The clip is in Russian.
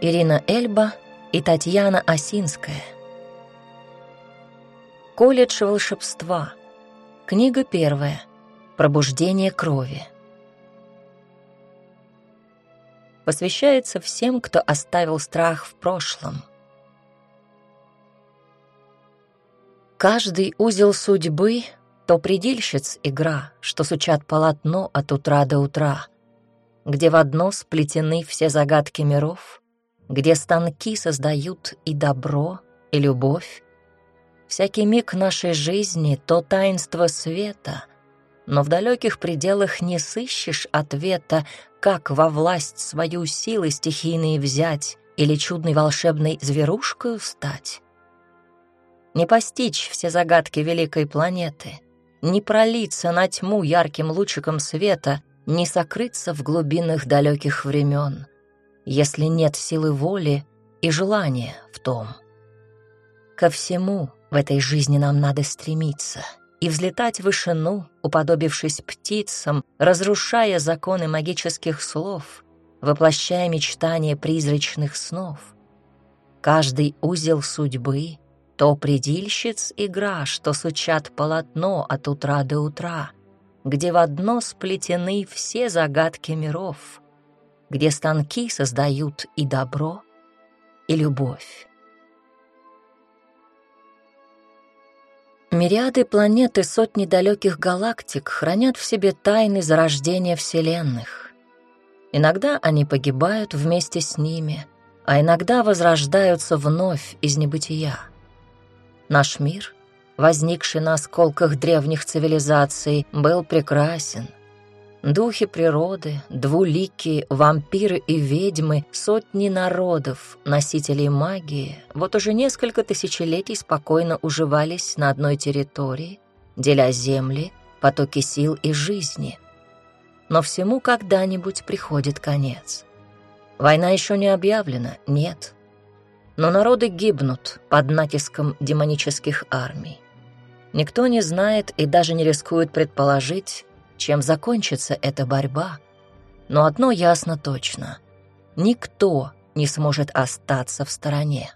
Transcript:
Ирина Эльба и Татьяна Осинская. Колледж волшебства. Книга первая. Пробуждение крови. Посвящается всем, кто оставил страх в прошлом. Каждый узел судьбы — то предельщиц игра, что сучат полотно от утра до утра, где в одно сплетены все загадки миров, где станки создают и добро, и любовь, Всякий миг нашей жизни — то таинство света, но в далеких пределах не сыщешь ответа, как во власть свою силы стихийные взять или чудной волшебной зверушкой стать. Не постичь все загадки великой планеты, не пролиться на тьму ярким лучиком света, не сокрыться в глубинах далеких времен, если нет силы воли и желания в том. Ко всему в этой жизни нам надо стремиться и взлетать в вышину, уподобившись птицам, разрушая законы магических слов, воплощая мечтания призрачных снов. Каждый узел судьбы — то предильщиц игра, что сучат полотно от утра до утра, где в одно сплетены все загадки миров, где станки создают и добро, и любовь. Мириады планет и сотни далеких галактик хранят в себе тайны зарождения вселенных. Иногда они погибают вместе с ними, а иногда возрождаются вновь из небытия. Наш мир, возникший на осколках древних цивилизаций, был прекрасен, Духи природы, двуликие, вампиры и ведьмы, сотни народов, носителей магии, вот уже несколько тысячелетий спокойно уживались на одной территории, деля земли, потоки сил и жизни. Но всему когда-нибудь приходит конец. Война еще не объявлена, нет. Но народы гибнут под натиском демонических армий. Никто не знает и даже не рискует предположить, чем закончится эта борьба. Но одно ясно точно — никто не сможет остаться в стороне.